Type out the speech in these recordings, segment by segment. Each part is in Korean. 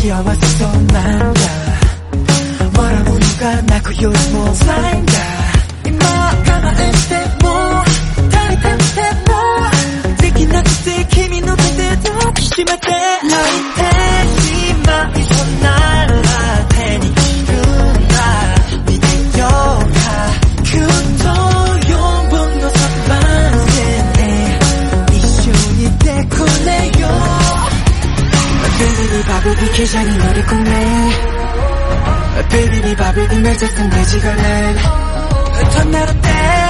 幸せそうなんだ。笑うのがなくよりも辛いんだ。 그 작은 너를 꿈네 Baby 네 밥을 그 날짜 쓴 돼지가 난 전날 어때?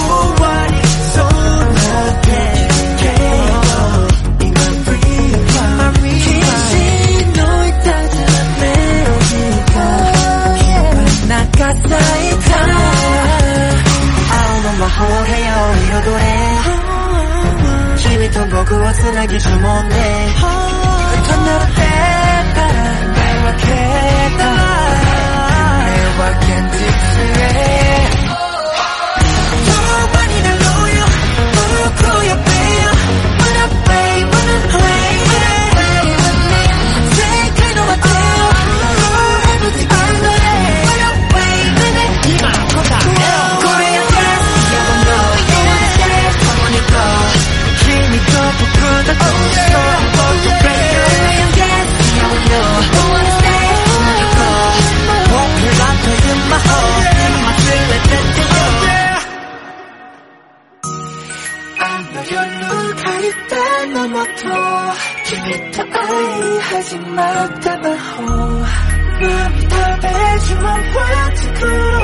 魔法部屋を彩れ君と僕をつなぎ呪文で。 별로 가있다 넘어도 Give it to I 하지 마 담아호 맘 답해주면 왜 두그러